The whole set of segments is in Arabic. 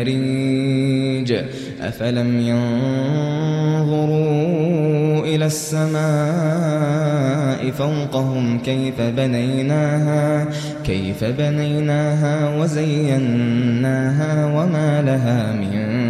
مريج أفلم ينظروا إلى السماء فوقهم كيف بنيناها كيف بنيناها وزيناها وما لها من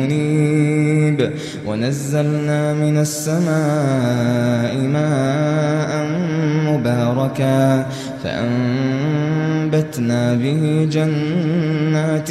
منيب ونزلنا من السماء ماء مباركا فأنبتنا به جنات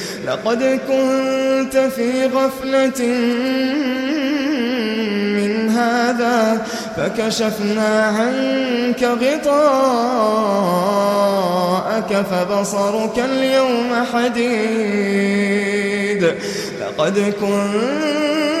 لقد كنت في غفلة من هذا فكشفنا عنك غطاءك فبصرك اليوم حديد لقد كنت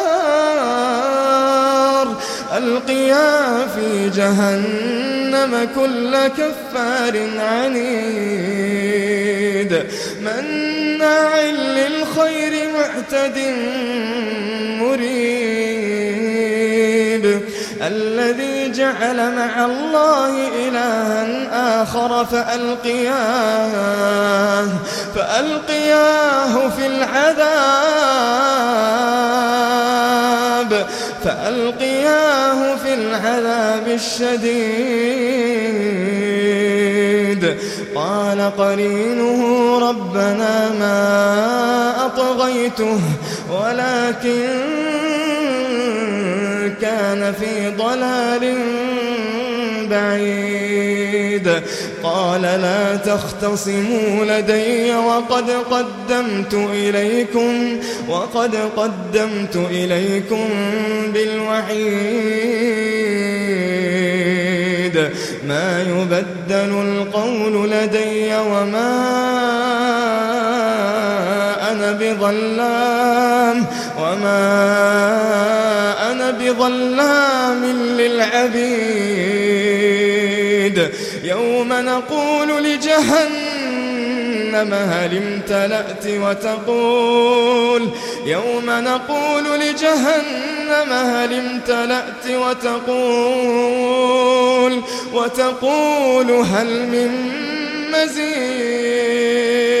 ألقيا في جهنم كل كفار عنيد. مناع للخير معتد مريب. الذي جعل مع الله إلها آخر فألقياه فألقياه في العذاب فألقياه العذاب الشديد. قال قرينه ربنا ما أطغيته ولكن كان في ضلال بعيد. قال لا تختصموا لدي وقد قدمت إليكم وقد قدمت إليكم بالوعيد ما يبدل القول لدي وما بظلام وما أنا بظلام للعبيد. يوم نقول لجهنم هل امتلأت وتقول؟ يوم نقول لجهنم هل امتلأت وتقول؟ وتقول هل من مزيد.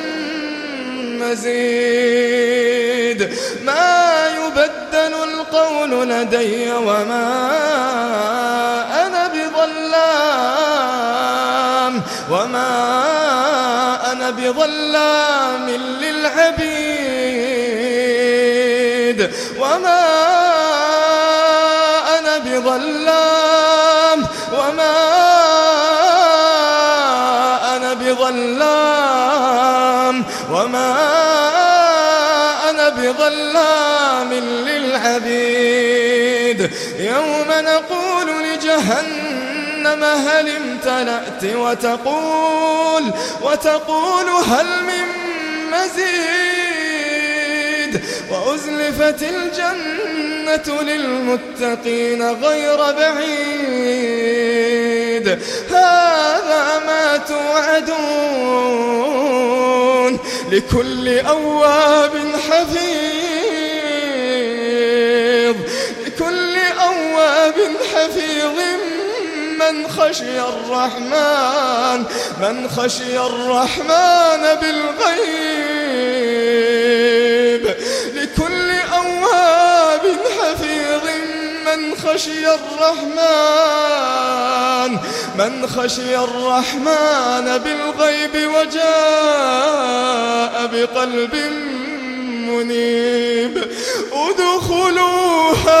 مزيد ما يبدل القول لدي وما أنا بظلام. وما أنا بظلام للعبيد. وما أنا بظلام بظلام وما أنا بظلام للعبيد يوم نقول لجهنم هل امتلأت وتقول وتقول هل من مزيد؟ وأزلفت الجنة للمتقين غير بعيد. هذا ما توعدون لكل أواب حفيظ. لكل أواب حفيظ. من خشي الرحمن من خشي الرحمن بالغيب. خشي الرحمن من خشي الرحمن بالغيب وجاء بقلب منيب ادخلوها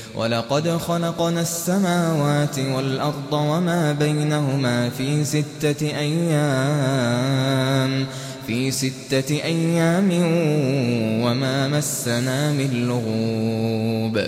ولقد خلقنا السماوات والأرض وما بينهما في ستة أيام في ستة أيام وما مسنا من لغوب.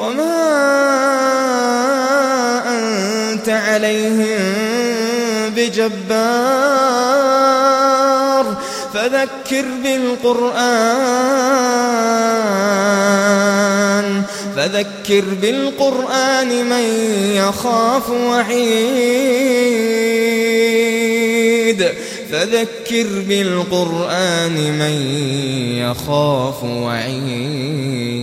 وما أنت عليهم بجبار فذكر بالقرآن فذكر بالقرآن من يخاف وعيد فذكر بالقرآن من يخاف وعيد